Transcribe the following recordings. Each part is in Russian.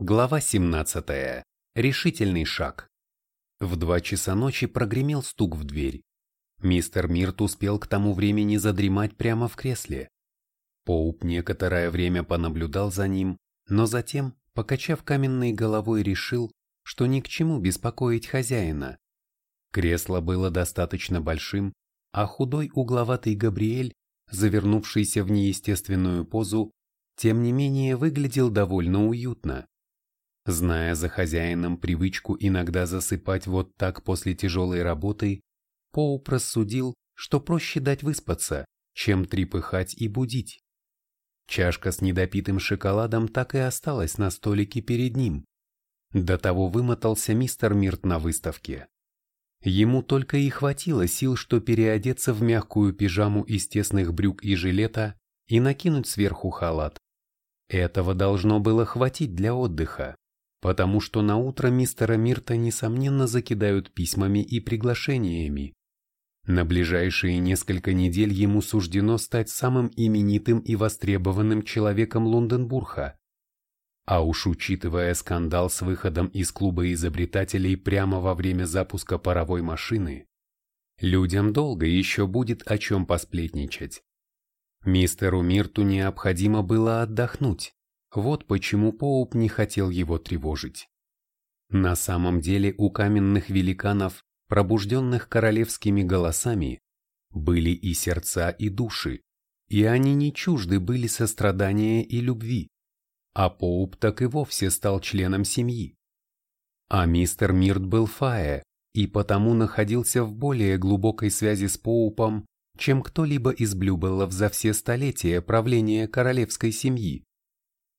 Глава 17. Решительный шаг. В два часа ночи прогремел стук в дверь. Мистер Мирт успел к тому времени задремать прямо в кресле. Поуп некоторое время понаблюдал за ним, но затем, покачав каменной головой, решил, что ни к чему беспокоить хозяина. Кресло было достаточно большим, а худой угловатый Габриэль, завернувшийся в неестественную позу, тем не менее выглядел довольно уютно. Зная за хозяином привычку иногда засыпать вот так после тяжелой работы, Поуп рассудил, что проще дать выспаться, чем трепыхать и будить. Чашка с недопитым шоколадом так и осталась на столике перед ним. До того вымотался мистер Мирт на выставке. Ему только и хватило сил, что переодеться в мягкую пижаму из тесных брюк и жилета и накинуть сверху халат. Этого должно было хватить для отдыха, потому что на утро мистера Мирта несомненно закидают письмами и приглашениями. На ближайшие несколько недель ему суждено стать самым именитым и востребованным человеком Лондонбурга. А уж учитывая скандал с выходом из клуба изобретателей прямо во время запуска паровой машины, людям долго еще будет о чем посплетничать. Мистеру Мирту необходимо было отдохнуть, вот почему Поуп не хотел его тревожить. На самом деле у каменных великанов, пробужденных королевскими голосами, были и сердца, и души, и они не чужды были сострадания и любви а Поуп так и вовсе стал членом семьи. А мистер Мирт был Фае и потому находился в более глубокой связи с Поупом, чем кто-либо из Блюбеллов за все столетия правления королевской семьи.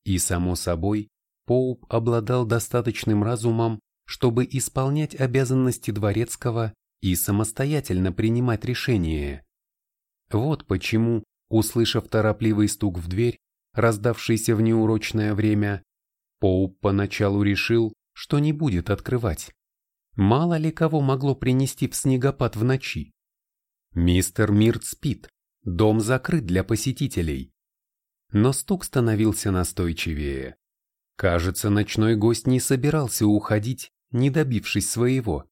И, само собой, Поуп обладал достаточным разумом, чтобы исполнять обязанности дворецкого и самостоятельно принимать решения. Вот почему, услышав торопливый стук в дверь, раздавшийся в неурочное время, Поуп поначалу решил, что не будет открывать. Мало ли кого могло принести в снегопад в ночи. Мистер Мирт спит, дом закрыт для посетителей. Но стук становился настойчивее. Кажется, ночной гость не собирался уходить, не добившись своего.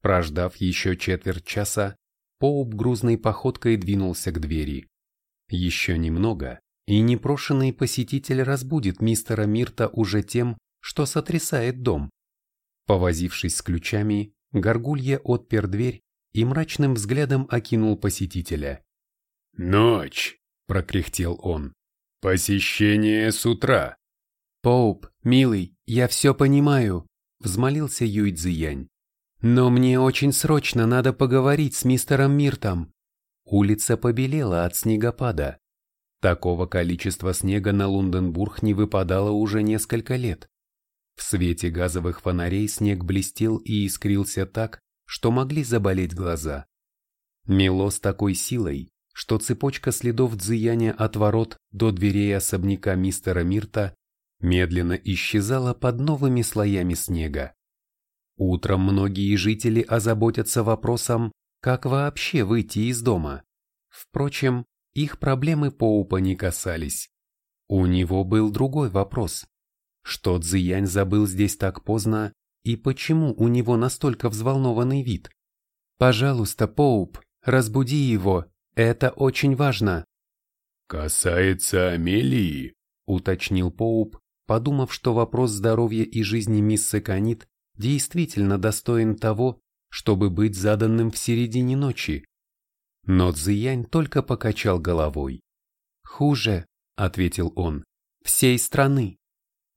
Прождав еще четверть часа, Поуп грузной походкой двинулся к двери. Еще немного, и непрошенный посетитель разбудит мистера Мирта уже тем, что сотрясает дом. Повозившись с ключами, Горгулья отпер дверь и мрачным взглядом окинул посетителя. «Ночь!» — прокряхтел он. «Посещение с утра!» «Поуп, милый, я все понимаю», — взмолился Юй Цзиянь. «Но мне очень срочно надо поговорить с мистером Миртом». Улица побелела от снегопада. Такого количества снега на Лунденбург не выпадало уже несколько лет. В свете газовых фонарей снег блестел и искрился так, что могли заболеть глаза. Мело с такой силой, что цепочка следов дзияния от ворот до дверей особняка мистера Мирта медленно исчезала под новыми слоями снега. Утром многие жители озаботятся вопросом, как вообще выйти из дома. Впрочем, их проблемы Поупа не касались. У него был другой вопрос. Что Цзиянь забыл здесь так поздно и почему у него настолько взволнованный вид? «Пожалуйста, Поуп, разбуди его, это очень важно». «Касается Амелии», — уточнил Поуп, подумав, что вопрос здоровья и жизни мисс Саканит действительно достоин того, чтобы быть заданным в середине ночи. Но Цзиянь только покачал головой. «Хуже», — ответил он, — «всей страны».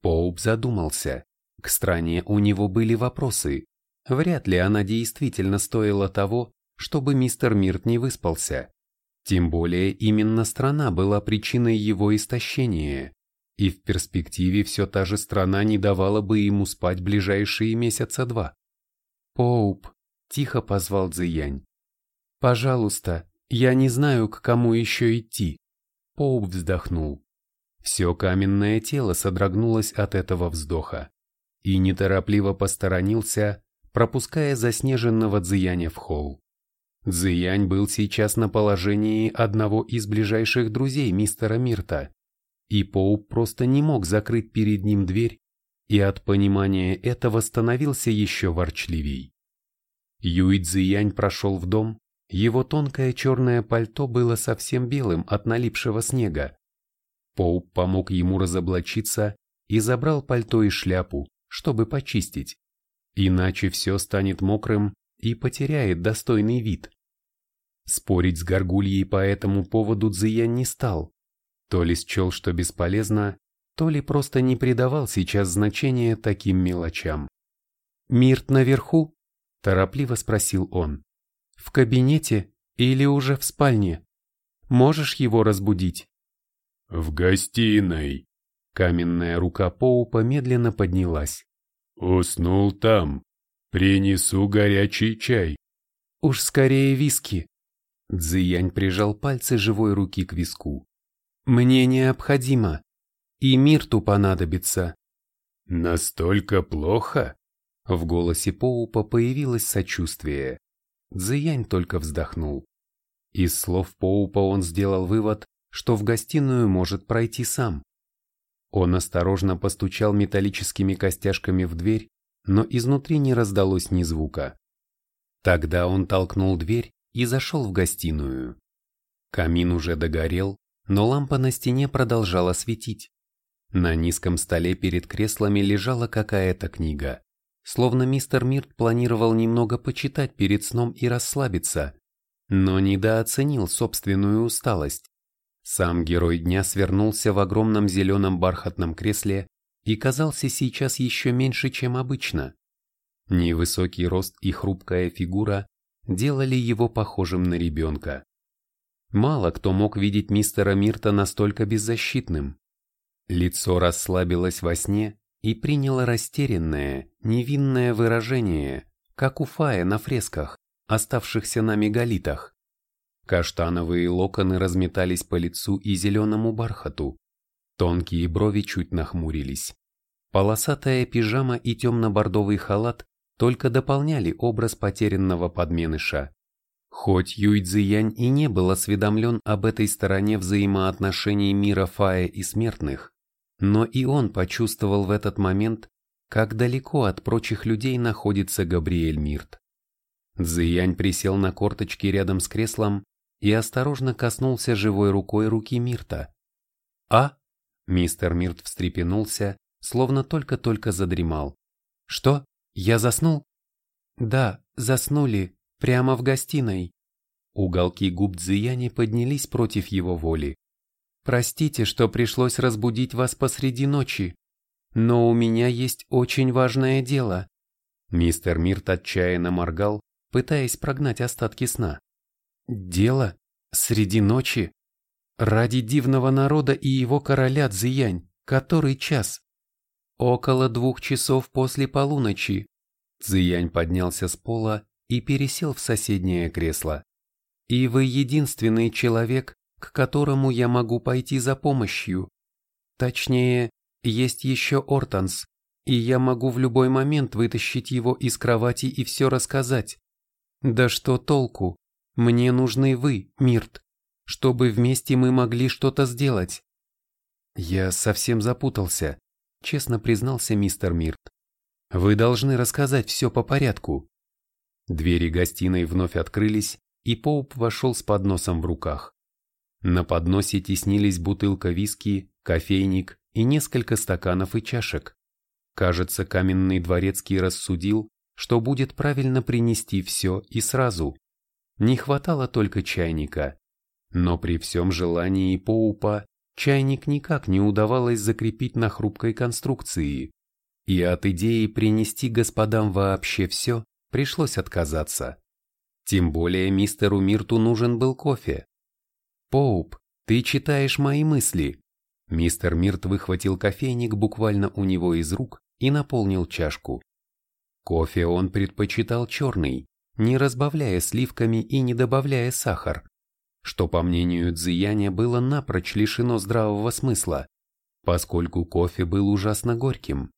Поуп задумался. К стране у него были вопросы. Вряд ли она действительно стоила того, чтобы мистер Мирт не выспался. Тем более именно страна была причиной его истощения, и в перспективе все та же страна не давала бы ему спать ближайшие месяца два. «Поуп», — тихо позвал Цзиянь, «Пожалуйста, я не знаю, к кому еще идти». Поуп вздохнул. Все каменное тело содрогнулось от этого вздоха и неторопливо посторонился, пропуская заснеженного Цзияня в холл. Цзиянь был сейчас на положении одного из ближайших друзей мистера Мирта, и Поуп просто не мог закрыть перед ним дверь, и от понимания этого становился еще ворчливей. Юй Цзиянь прошел в дом, его тонкое черное пальто было совсем белым от налипшего снега. Поуп помог ему разоблачиться и забрал пальто и шляпу, чтобы почистить. Иначе все станет мокрым и потеряет достойный вид. Спорить с Горгульей по этому поводу Цзиян не стал. То ли счел, что бесполезно, то ли просто не придавал сейчас значения таким мелочам. «Мирт наверху?» – торопливо спросил он. «В кабинете или уже в спальне? Можешь его разбудить?» «В гостиной». Каменная рука Поупа медленно поднялась. «Уснул там. Принесу горячий чай». «Уж скорее виски». Цзиянь прижал пальцы живой руки к виску. «Мне необходимо. И Мирту понадобится. Настолько плохо? В голосе Поупа появилось сочувствие. Цзиянь только вздохнул. Из слов Поупа он сделал вывод, что в гостиную может пройти сам. Он осторожно постучал металлическими костяшками в дверь, но изнутри не раздалось ни звука. Тогда он толкнул дверь и зашел в гостиную. Камин уже догорел, но лампа на стене продолжала светить. На низком столе перед креслами лежала какая-то книга. Словно мистер Мирт планировал немного почитать перед сном и расслабиться, но недооценил собственную усталость. Сам герой дня свернулся в огромном зеленом бархатном кресле и казался сейчас еще меньше, чем обычно. Невысокий рост и хрупкая фигура делали его похожим на ребенка. Мало кто мог видеть мистера Мирта настолько беззащитным. Лицо расслабилось во сне и приняло растерянное, невинное выражение, как у Фая на фресках, оставшихся на мегалитах. Каштановые локоны разметались по лицу и зеленому бархату. Тонкие брови чуть нахмурились. Полосатая пижама и темно-бордовый халат только дополняли образ потерянного подменыша. Хоть Юй Цзиянь и не был осведомлен об этой стороне взаимоотношений мира Фая и смертных, но и он почувствовал в этот момент, как далеко от прочих людей находится Габриэль Мирт. Цзиянь присел на корточки рядом с креслом и осторожно коснулся живой рукой руки Мирта. «А?» Мистер Мирт встрепенулся, словно только-только задремал. «Что? Я заснул?» «Да, заснули, прямо в гостиной». Уголки губ Цзияни поднялись против его воли. Простите, что пришлось разбудить вас посреди ночи, но у меня есть очень важное дело. Мистер Мирт отчаянно моргал, пытаясь прогнать остатки сна. Дело? Среди ночи? Ради дивного народа и его короля Цзиянь, который час? Около двух часов после полуночи. Цзиянь поднялся с пола и пересел в соседнее кресло. И вы единственный человек, к которому я могу пойти за помощью. Точнее, есть еще Ортанс, и я могу в любой момент вытащить его из кровати и все рассказать. Да что толку? Мне нужны вы, Мирт, чтобы вместе мы могли что-то сделать. Я совсем запутался, честно признался мистер Мирт. Вы должны рассказать все по порядку. Двери гостиной вновь открылись, и Поуп вошел с подносом в руках. На подносе теснились бутылка виски, кофейник и несколько стаканов и чашек. Кажется, каменный дворецкий рассудил, что будет правильно принести все и сразу. Не хватало только чайника. Но при всем желании Поупа чайник никак не удавалось закрепить на хрупкой конструкции. И от идеи принести господам вообще все пришлось отказаться. Тем более мистеру Мирту нужен был кофе. «Поуп, ты читаешь мои мысли!» Мистер Мирт выхватил кофейник буквально у него из рук и наполнил чашку. Кофе он предпочитал черный, не разбавляя сливками и не добавляя сахар, что, по мнению Цзияня, было напрочь лишено здравого смысла, поскольку кофе был ужасно горьким.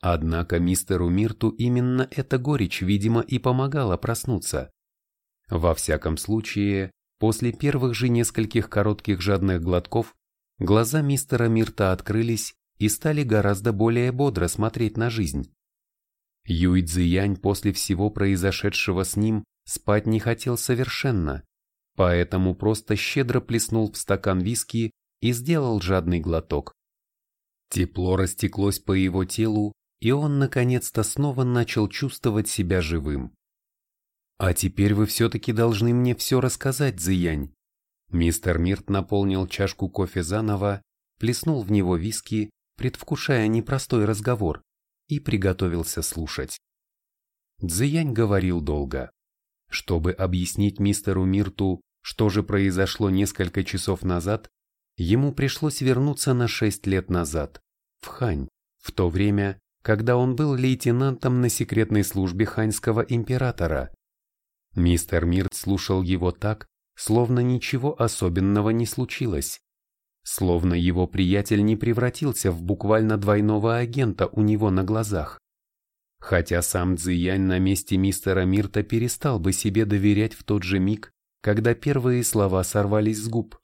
Однако мистеру Мирту именно эта горечь, видимо, и помогала проснуться. Во всяком случае, После первых же нескольких коротких жадных глотков глаза мистера Мирта открылись, и стали гораздо более бодро смотреть на жизнь. Юй Цзиянь после всего произошедшего с ним спать не хотел совершенно, поэтому просто щедро плеснул в стакан виски и сделал жадный глоток. Тепло растеклось по его телу, и он наконец-то снова начал чувствовать себя живым. «А теперь вы все-таки должны мне все рассказать, Зиянь». Мистер Мирт наполнил чашку кофе заново, плеснул в него виски, предвкушая непростой разговор, и приготовился слушать. Цзиянь говорил долго. Чтобы объяснить мистеру Мирту, что же произошло несколько часов назад, ему пришлось вернуться на шесть лет назад, в Хань, в то время, когда он был лейтенантом на секретной службе ханьского императора. Мистер Мирт слушал его так, словно ничего особенного не случилось. Словно его приятель не превратился в буквально двойного агента у него на глазах. Хотя сам Цзиянь на месте мистера Мирта перестал бы себе доверять в тот же миг, когда первые слова сорвались с губ.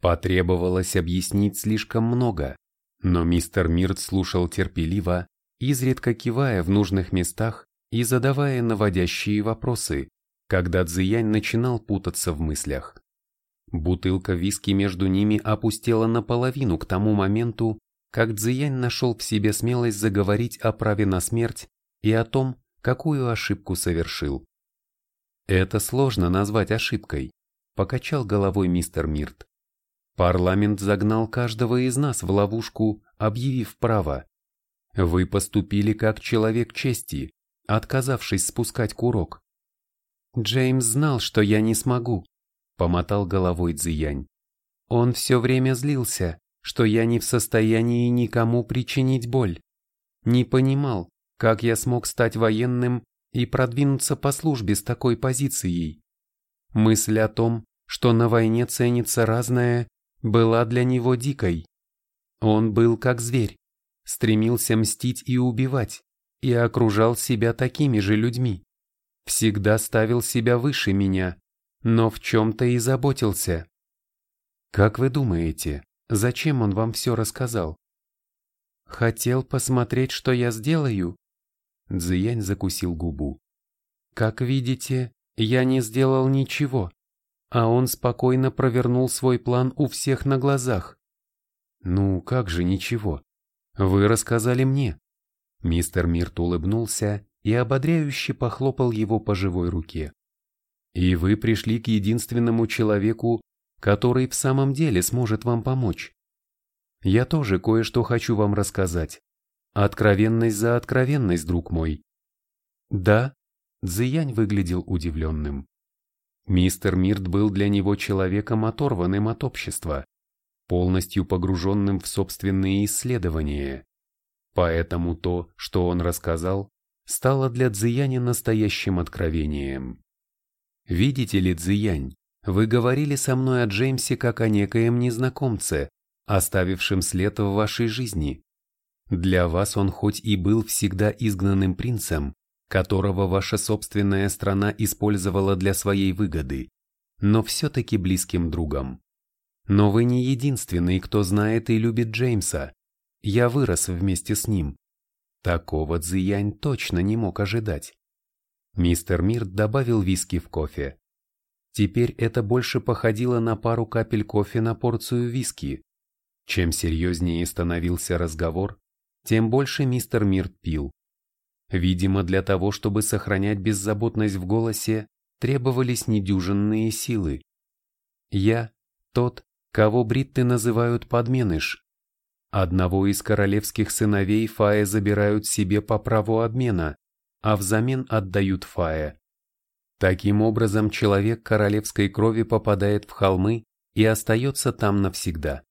Потребовалось объяснить слишком много, но мистер Мирт слушал терпеливо, изредка кивая в нужных местах и задавая наводящие вопросы, когда Цзиянь начинал путаться в мыслях. Бутылка виски между ними опустела наполовину к тому моменту, как Цзиянь нашел в себе смелость заговорить о праве на смерть и о том, какую ошибку совершил. «Это сложно назвать ошибкой», – покачал головой мистер Мирт. «Парламент загнал каждого из нас в ловушку, объявив право. Вы поступили как человек чести, отказавшись спускать курок. Джеймс знал, что я не смогу, помотал головой Цзиянь. Он все время злился, что я не в состоянии никому причинить боль. Не понимал, как я смог стать военным и продвинуться по службе с такой позицией. Мысль о том, что на войне ценится разное, была для него дикой. Он был как зверь, стремился мстить и убивать, и окружал себя такими же людьми. Всегда ставил себя выше меня, но в чем-то и заботился. Как вы думаете, зачем он вам все рассказал? Хотел посмотреть, что я сделаю? Цзиянь закусил губу. Как видите, я не сделал ничего, а он спокойно провернул свой план у всех на глазах. Ну, как же ничего? Вы рассказали мне. Мистер Мирт улыбнулся и ободряюще похлопал его по живой руке. И вы пришли к единственному человеку, который в самом деле сможет вам помочь. Я тоже кое-что хочу вам рассказать. Откровенность за откровенность, друг мой. Да, Цзиянь выглядел удивленным. Мистер Мирт был для него человеком оторванным от общества, полностью погруженным в собственные исследования. Поэтому то, что он рассказал, стало для Цзияня настоящим откровением. Видите ли, Цзиянь, вы говорили со мной о Джеймсе как о некоем незнакомце, оставившем след в вашей жизни. Для вас он хоть и был всегда изгнанным принцем, которого ваша собственная страна использовала для своей выгоды, но все-таки близким другом. Но вы не единственный, кто знает и любит Джеймса. Я вырос вместе с ним. Такого Цзиянь точно не мог ожидать. Мистер Мирт добавил виски в кофе. Теперь это больше походило на пару капель кофе на порцию виски. Чем серьезнее становился разговор, тем больше мистер Мирт пил. Видимо, для того, чтобы сохранять беззаботность в голосе, требовались недюжинные силы. Я – тот, кого бритты называют подменыш. Одного из королевских сыновей Фаe забирают себе по праву обмена, а взамен отдают Фае. Таким образом, человек королевской крови попадает в холмы и остается там навсегда.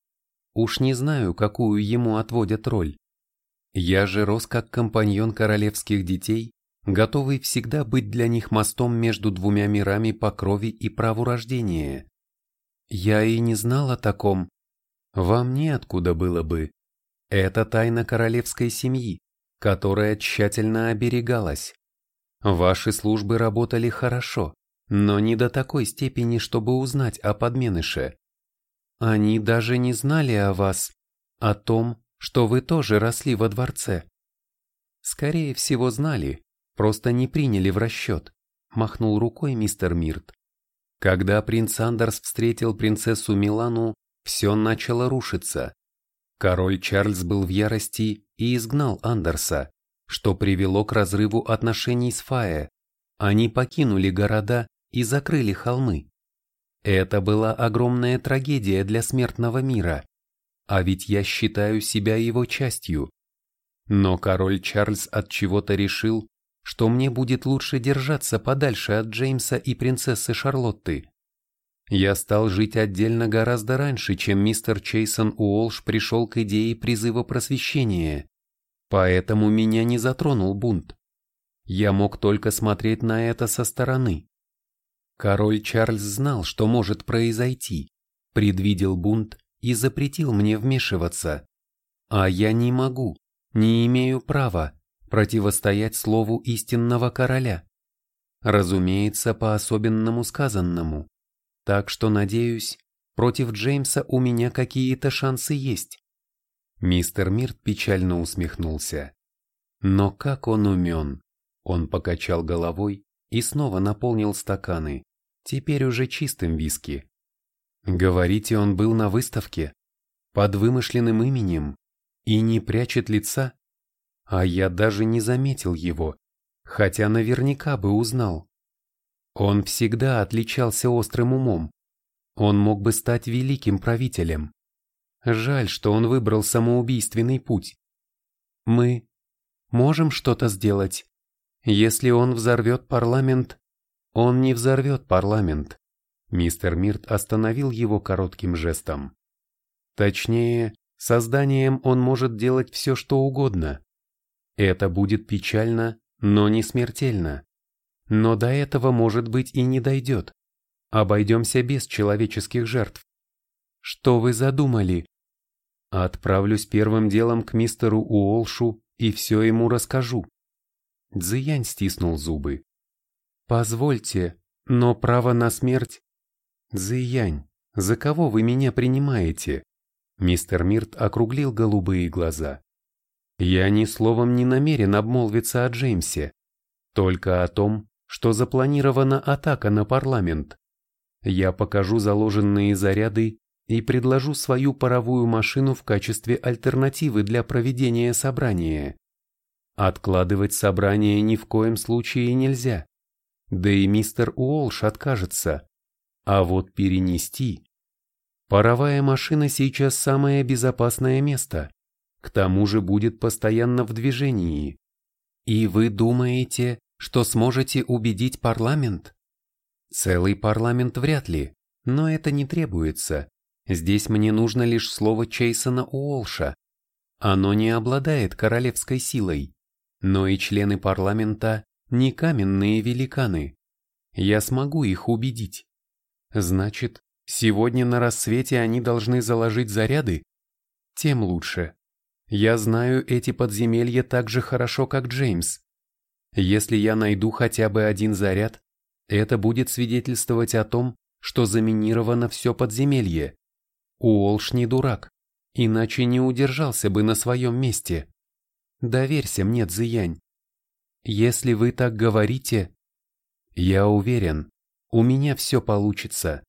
Уж не знаю, какую ему отводят роль. Я же рос как компаньон королевских детей, готовый всегда быть для них мостом между двумя мирами по крови и праву рождения. Я и не знал о таком. Вам неоткуда было бы. Это тайна королевской семьи которая тщательно оберегалась. Ваши службы работали хорошо, но не до такой степени, чтобы узнать о подменыше. Они даже не знали о вас, о том, что вы тоже росли во дворце. Скорее всего знали, просто не приняли в расчет, махнул рукой мистер Мирт. Когда принц Андерс встретил принцессу Милану, все начало рушиться. Король Чарльз был в ярости и изгнал Андерса, что привело к разрыву отношений с Фае. Они покинули города и закрыли холмы. Это была огромная трагедия для смертного мира, а ведь я считаю себя его частью. Но король Чарльз от чего-то решил, что мне будет лучше держаться подальше от Джеймса и принцессы Шарлотты. Я стал жить отдельно гораздо раньше, чем мистер Чейсон Уолш пришел к идее призыва просвещения, поэтому меня не затронул бунт. Я мог только смотреть на это со стороны. Король Чарльз знал, что может произойти, предвидел бунт и запретил мне вмешиваться. А я не могу, не имею права, противостоять слову истинного короля. Разумеется, по особенному сказанному. Так что, надеюсь, против Джеймса у меня какие-то шансы есть. Мистер Мирт печально усмехнулся. Но как он умен! Он покачал головой и снова наполнил стаканы, теперь уже чистым виски. Говорите, он был на выставке? Под вымышленным именем? И не прячет лица? А я даже не заметил его, хотя наверняка бы узнал. Он всегда отличался острым умом. Он мог бы стать великим правителем. Жаль, что он выбрал самоубийственный путь. Мы можем что-то сделать. Если он взорвет парламент, он не взорвет парламент. Мистер Мирт остановил его коротким жестом. Точнее, созданием он может делать все, что угодно. Это будет печально, но не смертельно. Но до этого, может быть, и не дойдет. Обойдемся без человеческих жертв. Что вы задумали? Отправлюсь первым делом к мистеру Уолшу и все ему расскажу. Цзиянь стиснул зубы. Позвольте, но право на смерть... Цзиянь, за кого вы меня принимаете? Мистер Мирт округлил голубые глаза. Я ни словом не намерен обмолвиться о Джеймсе, только о том, что запланирована атака на парламент. Я покажу заложенные заряды и предложу свою паровую машину в качестве альтернативы для проведения собрания. Откладывать собрание ни в коем случае нельзя. Да и мистер Уолш откажется. А вот перенести... Паровая машина сейчас самое безопасное место. К тому же будет постоянно в движении. И вы думаете, что сможете убедить парламент? Целый парламент вряд ли, но это не требуется. Здесь мне нужно лишь слово Чейсона Уолша. Оно не обладает королевской силой, но и члены парламента не каменные великаны. Я смогу их убедить. Значит, сегодня на рассвете они должны заложить заряды? Тем лучше. Я знаю эти подземелья так же хорошо, как Джеймс. Если я найду хотя бы один заряд, это будет свидетельствовать о том, что заминировано все подземелье. Уолш не дурак, иначе не удержался бы на своем месте. Доверься мне, Цзиянь. Если вы так говорите, я уверен, у меня все получится.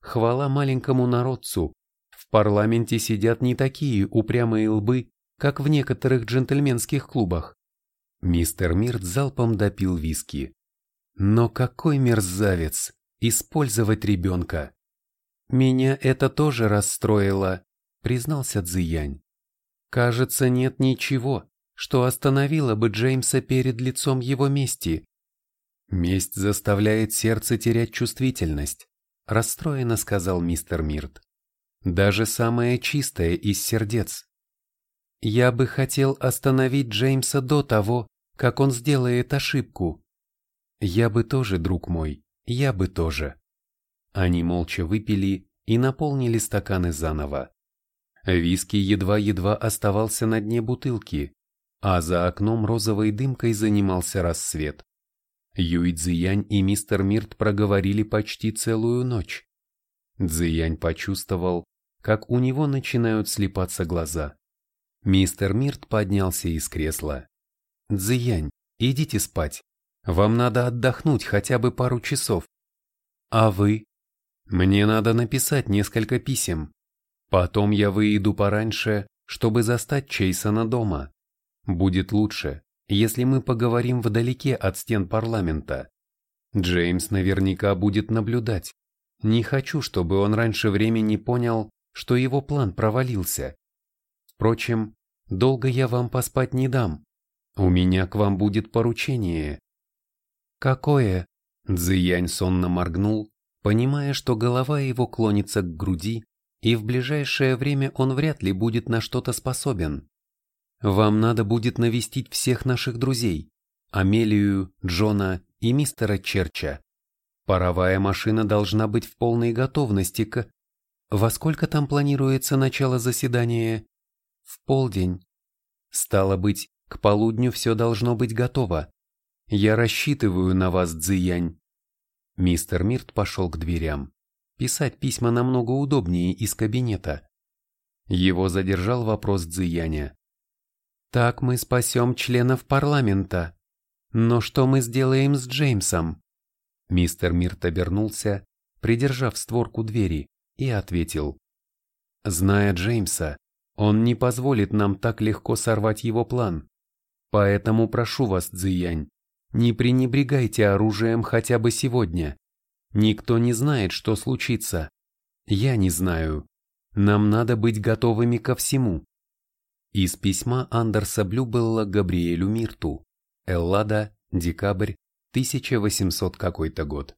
Хвала маленькому народцу. В парламенте сидят не такие упрямые лбы, как в некоторых джентльменских клубах. Мистер Мирт залпом допил виски. Но какой мерзавец! Использовать ребенка! Меня это тоже расстроило, признался Цзиянь. Кажется, нет ничего, что остановило бы Джеймса перед лицом его мести. Месть заставляет сердце терять чувствительность, расстроенно сказал мистер Мирт. Даже самое чистое из сердец. Я бы хотел остановить Джеймса до того, как он сделает ошибку. Я бы тоже, друг мой, я бы тоже. Они молча выпили и наполнили стаканы заново. Виски едва-едва оставался на дне бутылки, а за окном розовой дымкой занимался рассвет. Юй Цзиянь и мистер Мирт проговорили почти целую ночь. Цзиянь почувствовал, как у него начинают слепаться глаза. Мистер Мирт поднялся из кресла. «Цзиянь, идите спать. Вам надо отдохнуть хотя бы пару часов. А вы? Мне надо написать несколько писем. Потом я выйду пораньше, чтобы застать Чейсона дома. Будет лучше, если мы поговорим вдалеке от стен парламента. Джеймс наверняка будет наблюдать. Не хочу, чтобы он раньше времени понял, что его план провалился. Впрочем, долго я вам поспать не дам. У меня к вам будет поручение. Какое? Цзиянь сонно моргнул, понимая, что голова его клонится к груди, и в ближайшее время он вряд ли будет на что-то способен. Вам надо будет навестить всех наших друзей, Амелию, Джона и мистера Черча. Паровая машина должна быть в полной готовности к... Во сколько там планируется начало заседания? В полдень. Стало быть, к полудню все должно быть готово. Я рассчитываю на вас, Цзиянь. Мистер Мирт пошел к дверям. Писать письма намного удобнее из кабинета. Его задержал вопрос Цзияня. Так мы спасем членов парламента. Но что мы сделаем с Джеймсом? Мистер Мирт обернулся, придержав створку двери, и ответил. Зная Джеймса, он не позволит нам так легко сорвать его план. Поэтому прошу вас, Цзиянь, не пренебрегайте оружием хотя бы сегодня. Никто не знает, что случится. Я не знаю. Нам надо быть готовыми ко всему. Из письма Андерса Блюбелла Габриэлю Мирту. Эллада, декабрь, 1800 какой-то год.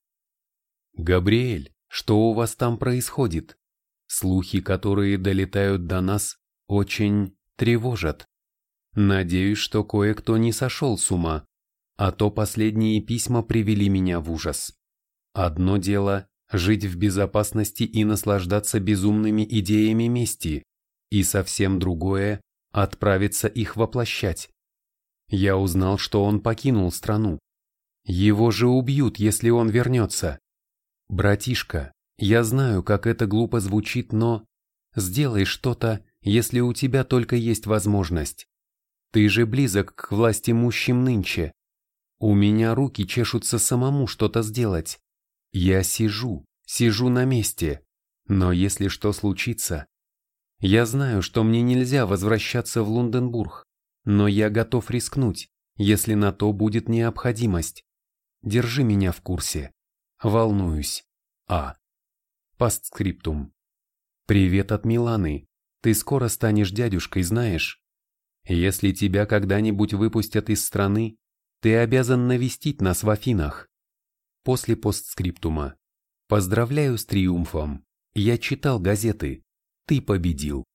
Габриэль, что у вас там происходит? Слухи, которые долетают до нас, очень тревожат. Надеюсь, что кое-кто не сошел с ума, а то последние письма привели меня в ужас. Одно дело – жить в безопасности и наслаждаться безумными идеями мести, и совсем другое отправиться их воплощать. Я узнал, что он покинул страну. Его же убьют, если он вернется. Братишка, я знаю, как это глупо звучит, но сделай что-то, если у тебя только есть возможность. Ты же близок к власти мужчин нынче. У меня руки чешутся самому что-то сделать. Я сижу, сижу на месте. Но если что случится, я знаю, что мне нельзя возвращаться в Лунденбург, но я готов рискнуть, если на то будет необходимость. Держи меня в курсе. Волнуюсь. А. Постскриптум. Привет от Миланы. Ты скоро станешь дядюшкой, знаешь? Если тебя когда-нибудь выпустят из страны, ты обязан навестить нас в Афинах. После постскриптума. Поздравляю с триумфом. Я читал газеты. Ты победил.